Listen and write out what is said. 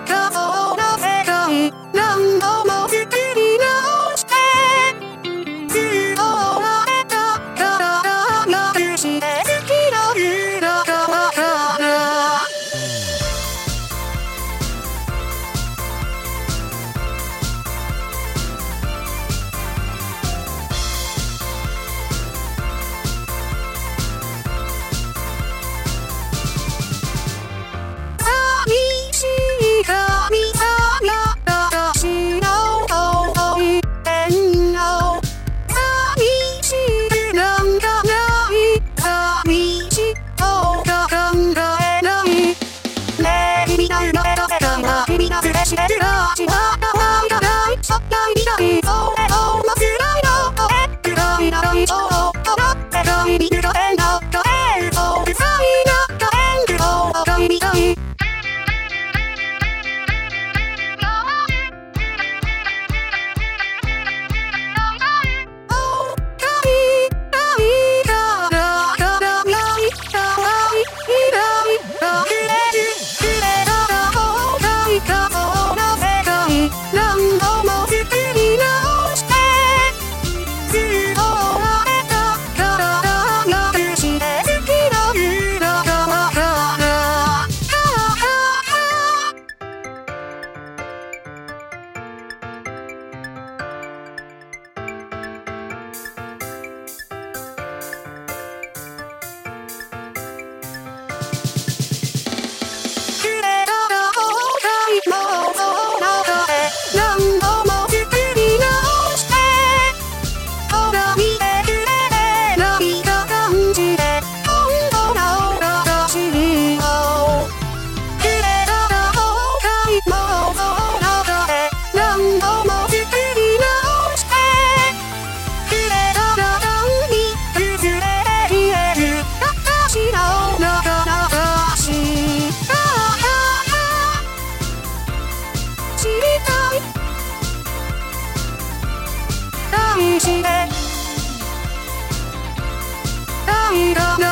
because 당신의 당당